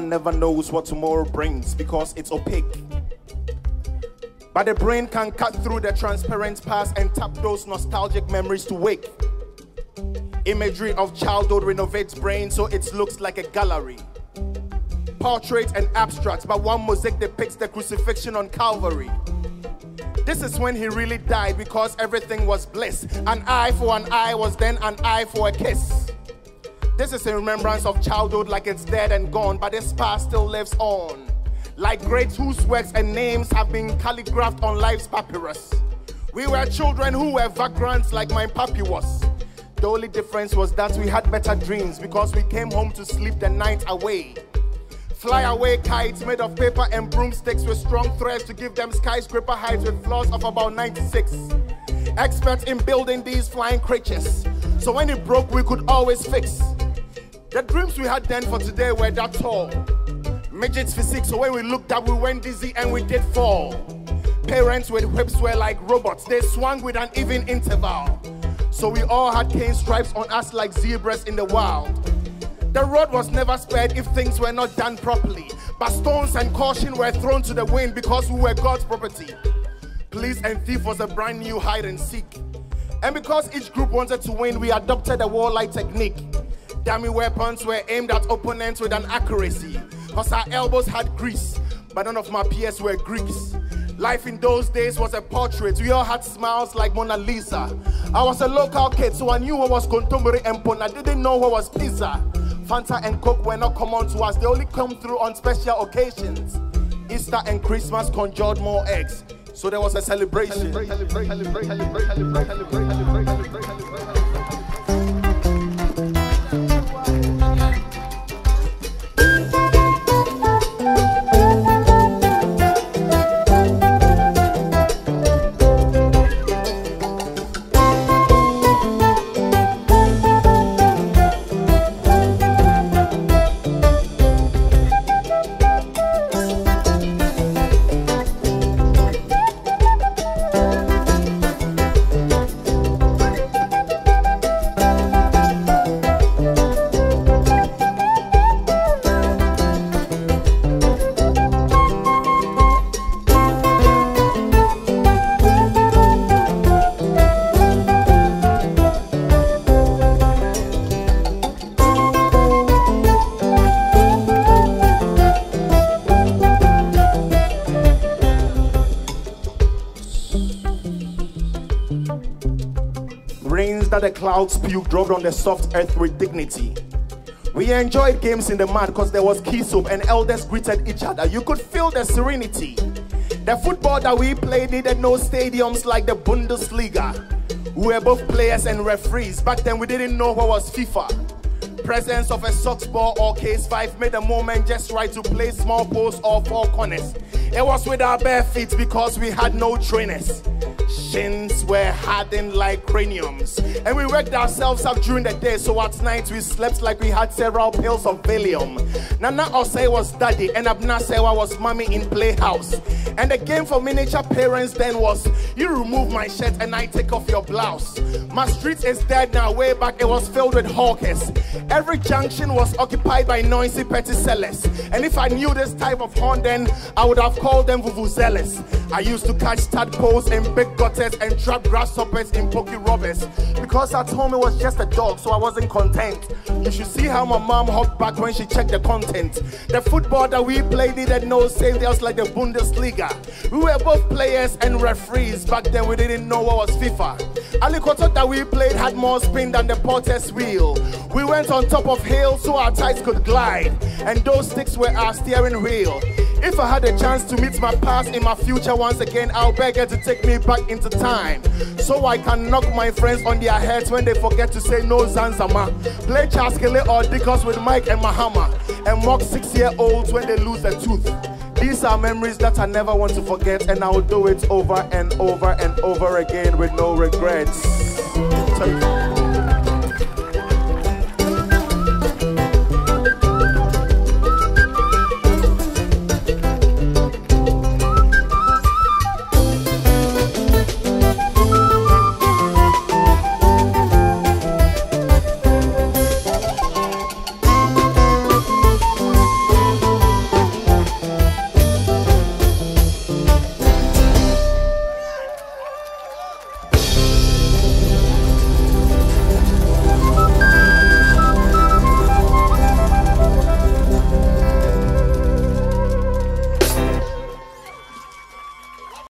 Never knows what tomorrow brings because it's opaque. But the brain can cut through the transparent past and tap those nostalgic memories to wake. Imagery of childhood renovates brain so it looks like a gallery. Portraits and abstracts, but one mosaic depicts the crucifixion on Calvary. This is when he really died because everything was bliss. An eye for an eye was then an eye for a kiss. This is a remembrance of childhood like it's dead and gone, but this past still lives on. Like greats whose works and names have been calligraphed on life's papyrus. We were children who were vagrants like my papi was. The only difference was that we had better dreams because we came home to sleep the night away. Fly away kites made of paper and broomsticks with strong threads to give them skyscraper heights with floors of about 96. Experts in building these flying creatures. So when it broke, we could always fix. The dreams we had then for today were that tall. Midgets physics, so when we looked up, we went dizzy and we did fall. Parents with whips were like robots, they swung with an even interval. So we all had cane stripes on us like zebras in the wild. The road was never spared if things were not done properly. But stones and caution were thrown to the wind because we were God's property. Police and thief was a brand new hide and seek. And because each group wanted to win, we adopted a warlike technique. Dummy weapons were aimed at opponents with an accuracy. Cause our elbows had grease, but none of my peers were Greeks. Life in those days was a portrait. We all had smiles like Mona Lisa. I was a local kid, so I knew what was contemporary and pon. I didn't know what was pizza. Fanta and Coke were not common to us. They only come through on special occasions. Easter and Christmas conjured more eggs. So there was a celebration. Clouds puke, drove on the soft earth with dignity. We enjoyed games in the mud because there was key and elders greeted each other. You could feel the serenity. The football that we played needed no stadiums like the Bundesliga. We were both players and referees. Back then we didn't know what was FIFA. Presence of a socks ball or case 5 made the moment just right to play small posts or four corners. It was with our bare feet because we had no trainers. Shins were hardened like craniums. And we worked ourselves up during the day, so at night we slept like we had several pills of Valium. Nana Osei was daddy, and Abna Sewa was mommy in playhouse. And the game for miniature parents then was you remove my shirt and I take off your blouse. My street is dead now, way back it was filled with hawkers. Every junction was occupied by noisy petty sellers. And if I knew this type of horn, then I would have called them vuvuzelas. I used to catch tadpoles in big gutters and trap grasshoppers in pokey robbers. Because at home it was just a dog, so I wasn't content. You should see how my mom hopped back when she checked the content. The football that we played needed no saviors like the Bundesliga. We were both players and referees. Back then we didn't know what was FIFA. Alikoto that we played had more spin than the porter's wheel. We went on top of hills so our tights could glide. And those sticks were our steering wheel. If I had a chance to meet my past in my future once again, I'll beg her to take me back into time. So I can knock my friends on their heads when they forget to say no Zanzama. Play Chaskele or Dicos with Mike and Mahama. And mock six year olds when they lose a tooth. These are memories that I never want to forget, and I'll do it over and over and over again with no regrets.